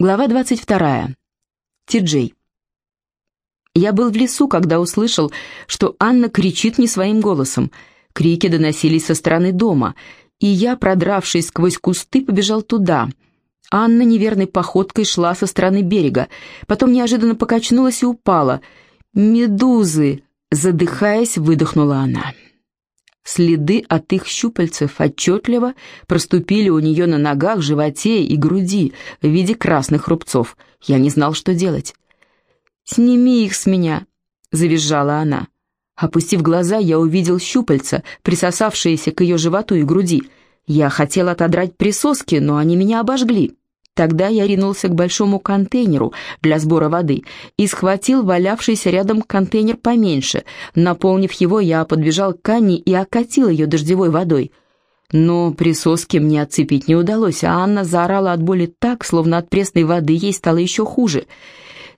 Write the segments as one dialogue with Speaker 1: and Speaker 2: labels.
Speaker 1: Глава 22. Ти-Джей. Я был в лесу, когда услышал, что Анна кричит не своим голосом. Крики доносились со стороны дома, и я, продравшись сквозь кусты, побежал туда. Анна неверной походкой шла со стороны берега, потом неожиданно покачнулась и упала. «Медузы!» — задыхаясь, выдохнула она. Следы от их щупальцев отчетливо проступили у нее на ногах, животе и груди в виде красных рубцов. Я не знал, что делать. «Сними их с меня!» — завизжала она. Опустив глаза, я увидел щупальца, присосавшиеся к ее животу и груди. Я хотел отодрать присоски, но они меня обожгли. Тогда я ринулся к большому контейнеру для сбора воды и схватил валявшийся рядом контейнер поменьше. Наполнив его, я подбежал к Анне и окатил ее дождевой водой. Но присоски мне отцепить не удалось, а Анна заорала от боли так, словно от пресной воды ей стало еще хуже.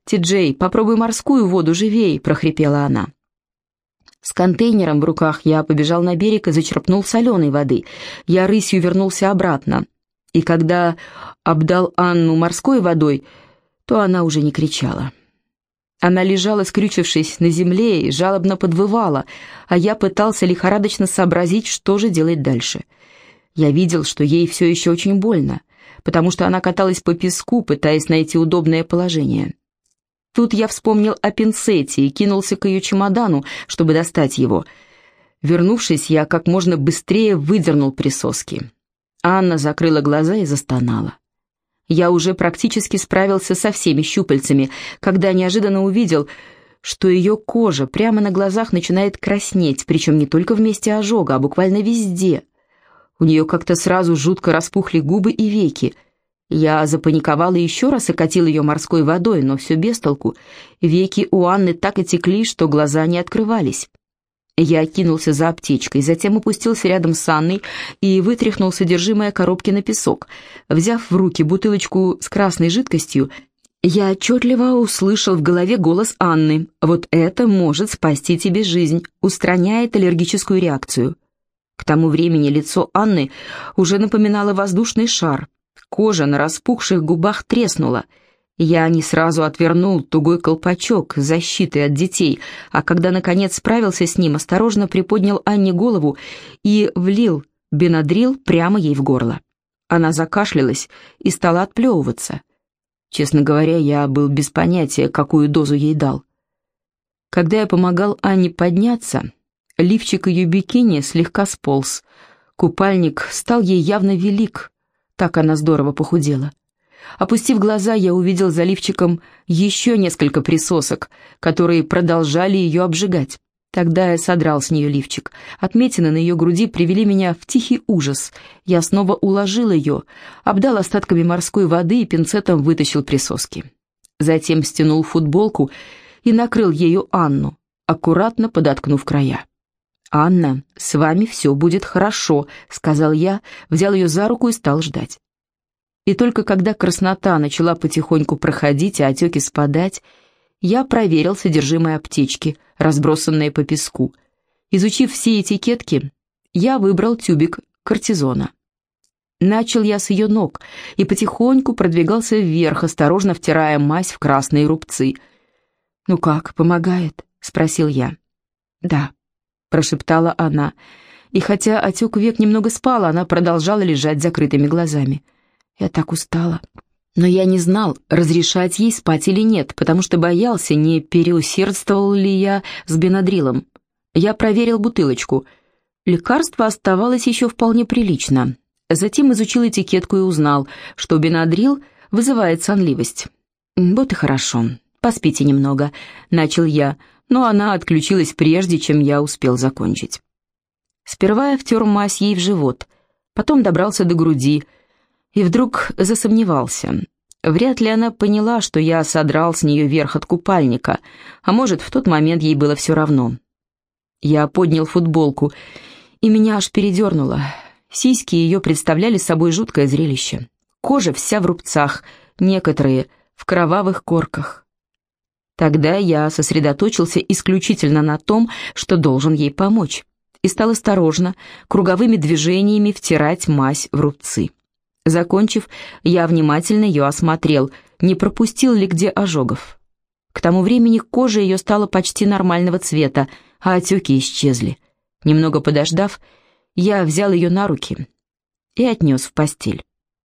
Speaker 1: «Ти-Джей, попробуй морскую воду живей!» — прохрипела она. С контейнером в руках я побежал на берег и зачерпнул соленой воды. Я рысью вернулся обратно и когда обдал Анну морской водой, то она уже не кричала. Она лежала, скрючившись на земле, и жалобно подвывала, а я пытался лихорадочно сообразить, что же делать дальше. Я видел, что ей все еще очень больно, потому что она каталась по песку, пытаясь найти удобное положение. Тут я вспомнил о пинцете и кинулся к ее чемодану, чтобы достать его. Вернувшись, я как можно быстрее выдернул присоски. Анна закрыла глаза и застонала. Я уже практически справился со всеми щупальцами, когда неожиданно увидел, что ее кожа прямо на глазах начинает краснеть, причем не только в месте ожога, а буквально везде. У нее как-то сразу жутко распухли губы и веки. Я запаниковал и еще раз окатил ее морской водой, но все без толку. Веки у Анны так и текли, что глаза не открывались. Я кинулся за аптечкой, затем опустился рядом с Анной и вытряхнул содержимое коробки на песок. Взяв в руки бутылочку с красной жидкостью, я отчетливо услышал в голове голос Анны. «Вот это может спасти тебе жизнь, устраняет аллергическую реакцию». К тому времени лицо Анны уже напоминало воздушный шар. Кожа на распухших губах треснула – я не сразу отвернул тугой колпачок защиты от детей, а когда, наконец, справился с ним, осторожно приподнял Анне голову и влил бенадрил прямо ей в горло. Она закашлялась и стала отплевываться. Честно говоря, я был без понятия, какую дозу ей дал. Когда я помогал Анне подняться, лифчик ее бикини слегка сполз. Купальник стал ей явно велик, так она здорово похудела. Опустив глаза, я увидел за лифчиком еще несколько присосок, которые продолжали ее обжигать. Тогда я содрал с нее лифчик. Отметины на ее груди привели меня в тихий ужас. Я снова уложил ее, обдал остатками морской воды и пинцетом вытащил присоски. Затем стянул футболку и накрыл ею Анну, аккуратно подоткнув края. «Анна, с вами все будет хорошо», — сказал я, взял ее за руку и стал ждать. И только когда краснота начала потихоньку проходить, а отеки спадать, я проверил содержимое аптечки, разбросанное по песку. Изучив все этикетки, я выбрал тюбик кортизона. Начал я с ее ног и потихоньку продвигался вверх, осторожно втирая мазь в красные рубцы. «Ну как, помогает?» — спросил я. «Да», — прошептала она, и хотя отек век немного спала, она продолжала лежать закрытыми глазами. Я так устала. Но я не знал, разрешать ей спать или нет, потому что боялся, не переусердствовал ли я с бенадрилом. Я проверил бутылочку. Лекарство оставалось еще вполне прилично. Затем изучил этикетку и узнал, что бенадрил вызывает сонливость. «Вот и хорошо. Поспите немного», — начал я, но она отключилась прежде, чем я успел закончить. Сперва я втер мазь ей в живот, потом добрался до груди — и вдруг засомневался. Вряд ли она поняла, что я содрал с нее верх от купальника, а может, в тот момент ей было все равно. Я поднял футболку, и меня аж передернуло. Сиськи ее представляли собой жуткое зрелище. Кожа вся в рубцах, некоторые в кровавых корках. Тогда я сосредоточился исключительно на том, что должен ей помочь, и стал осторожно, круговыми движениями втирать мазь в рубцы. Закончив, я внимательно ее осмотрел, не пропустил ли где ожогов. К тому времени кожа ее стала почти нормального цвета, а отеки исчезли. Немного подождав, я взял ее на руки и отнес в постель.